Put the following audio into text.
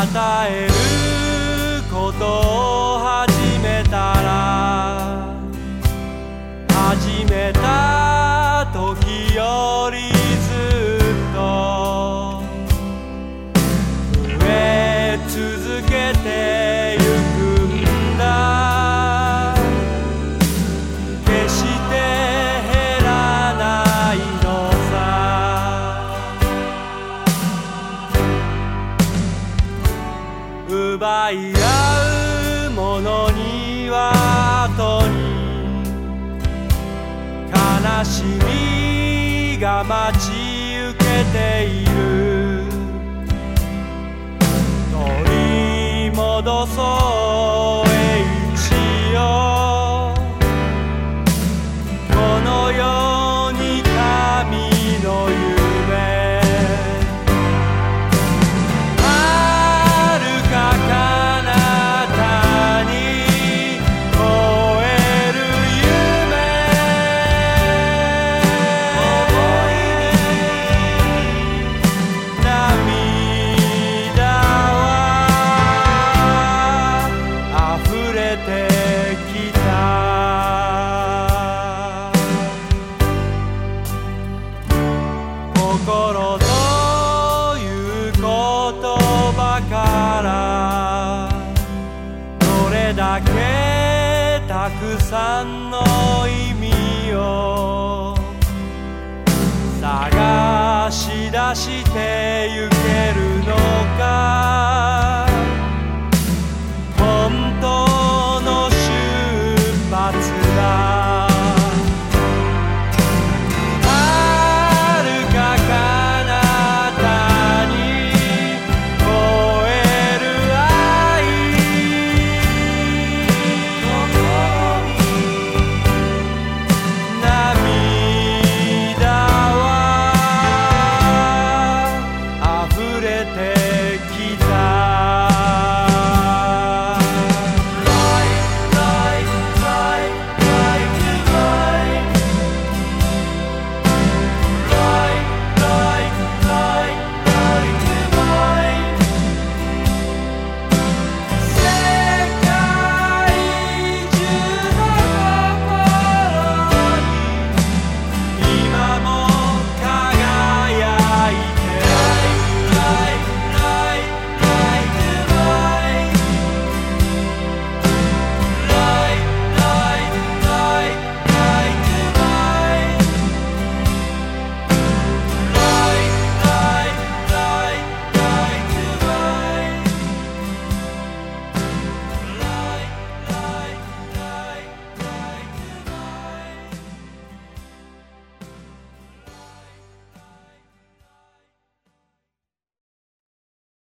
与えることを始めたら始めたら奪い合うものには後に悲しみが待ち受けている。取り戻そう。心という言葉からどれだけたくさんの意味を探し出してゆけるのか